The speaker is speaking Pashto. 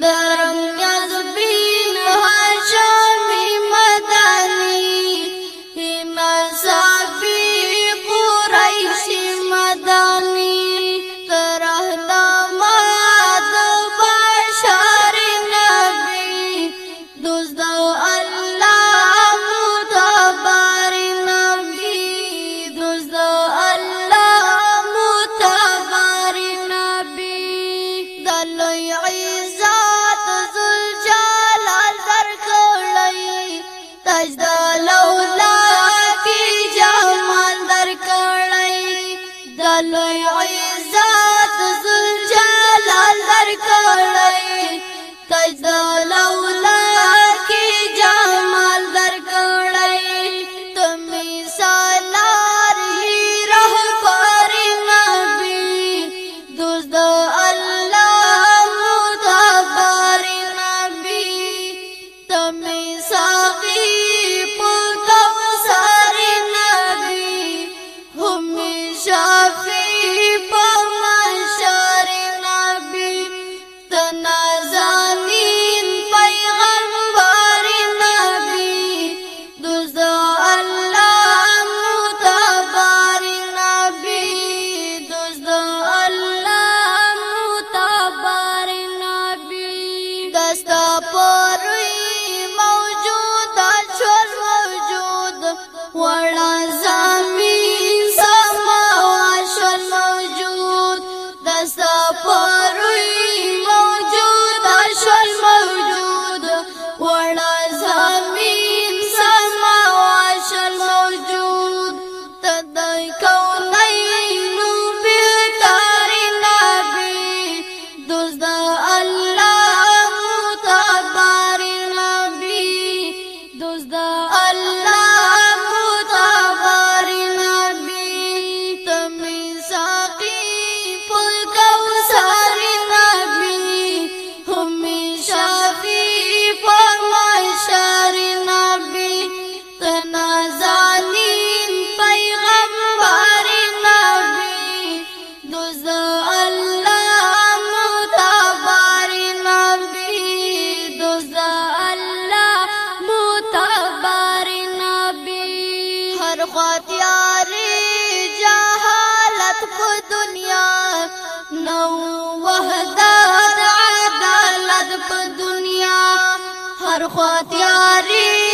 that د لولا کې جمال درکړی تمي سالار رهبر نبی دوست د الله متبر نبی تمي ساقي ಒಳ طاقت په دنیا نو وحدت عدالت په دنیا هر خو